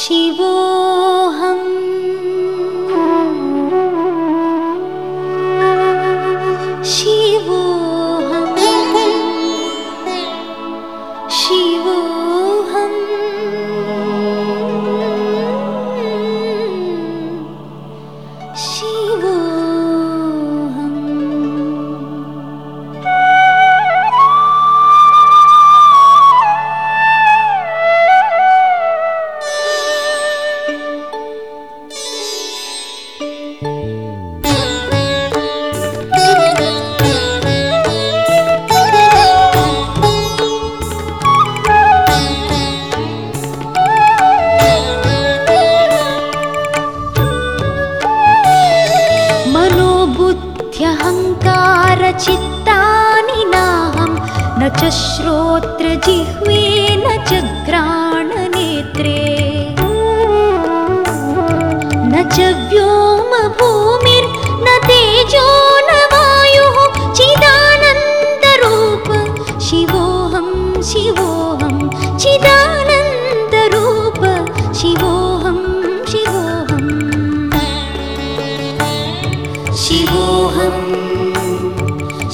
शिवोऽहम् मनोबुद्ध्यहङ्कारचित्तानि नाहं। न च श्रोत्रजिह्वे न च घ्राणनेत्रे न च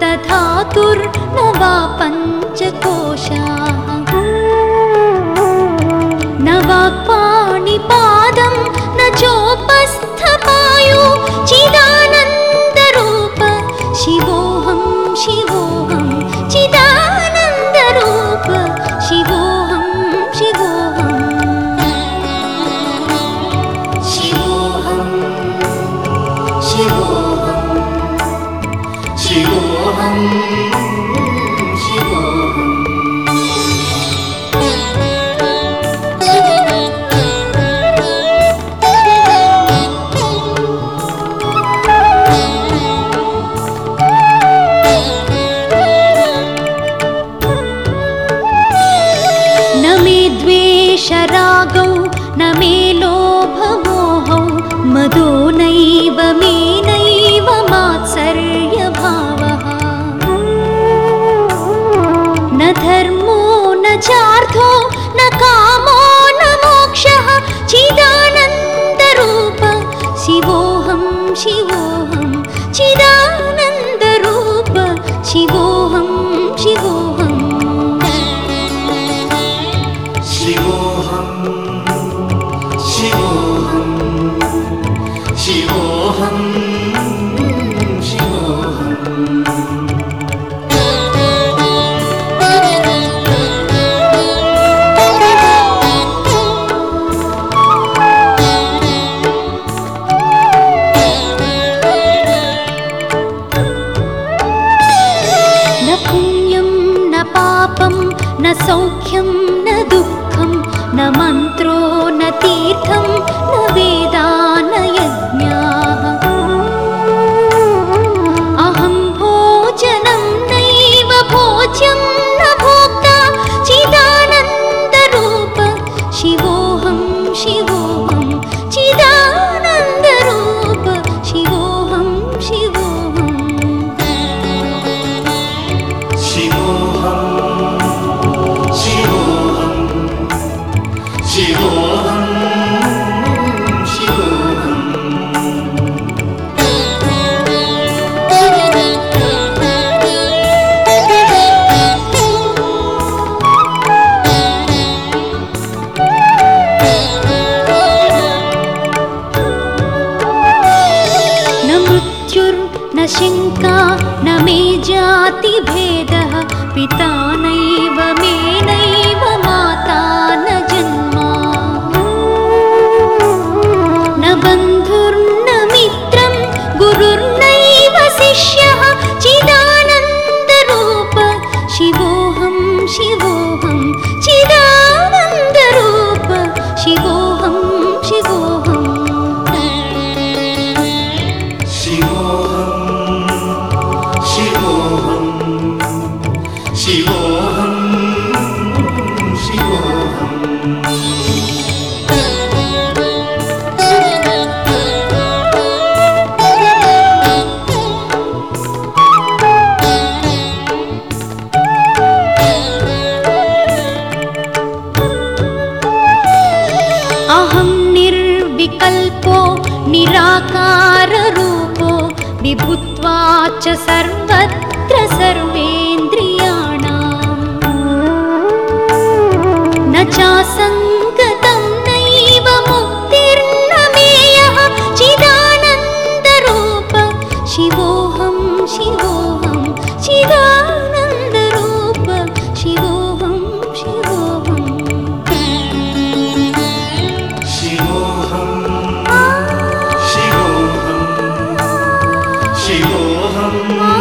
सप्तधातुर्न वा पञ्चकोशाः। न वाक्पाणिपादं न चोपस्थपायु। चिदानन्दरूप शिवोऽहं शिवोऽहं। चिदानन्दरूप शिवोऽहं शिवोऽहम् शिवोऽहं शिवोऽहं। शिवोऽहम् न मे द्वेषरागौ न मे लोभमोहौ धर्मो न चार्थो न कामो न मोक्षः। चिदानन्दरूप शिवोऽहं शिवोऽहं। चिदानन्दरूप शिवोऽहं शिवोऽहम् न जातिभेदः पिता नैव मे नैव निर्विकल्पो निराकाररूपो विभुत्वा च सर्वत्र सर्वेन्द्रियाणाम् शिवोऽहं